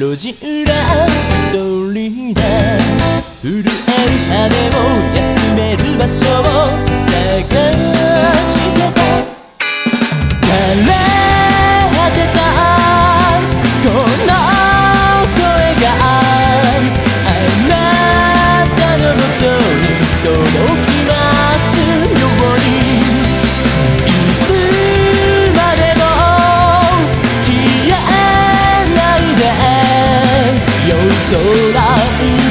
路地裏通りで震える羽を休める場所を。空浮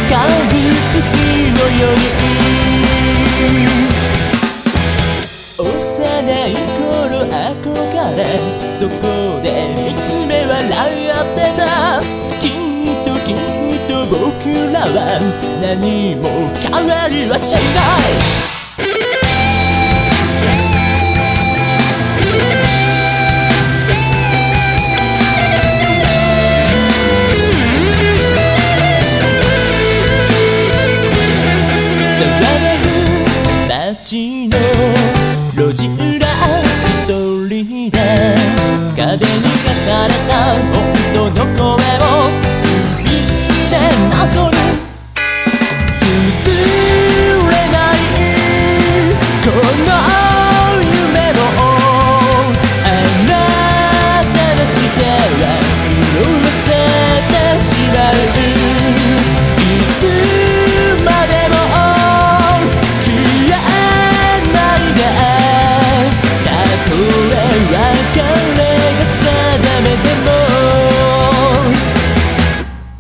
かぶ月のように幼い頃憧れそこで見つめ笑ってたきっときっと僕らは何も変わりはしないの路地裏一人で壁に書かれた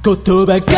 言葉が